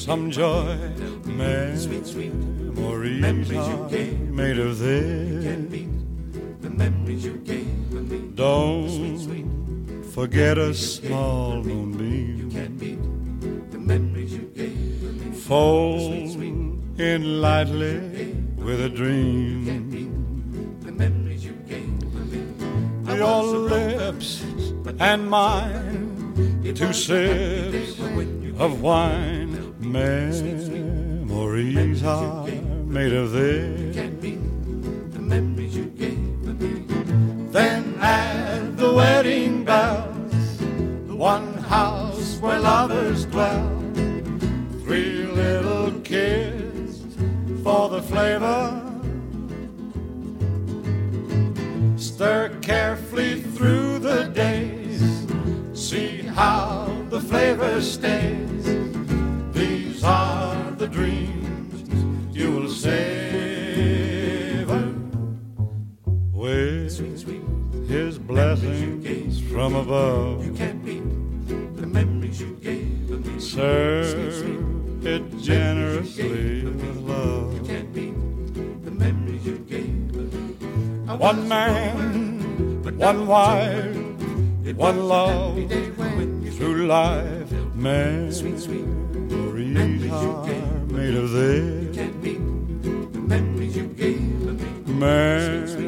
some joy. Sweet, sweet memories are made of this. The memories you gave me. Don't forget a small moonbeam. Can't beat the memories you gave me. Fold in lightly with a dream. The memories you gave me. Your lips and mine, two sips of wine. Memories are made of this. Then add the wedding bells, the one house where lovers dwell. Three little kids for the flavor. Stir carefully through the days, see how the flavor stays. Dreams you will savor with his blessings from above. You can't beat the memories you gave me. Serve it generously with love. Can't beat the memories you gave of me. One man, but one wife, one love through life. Memories are made of this. Can't beat the memories you gave me. Memories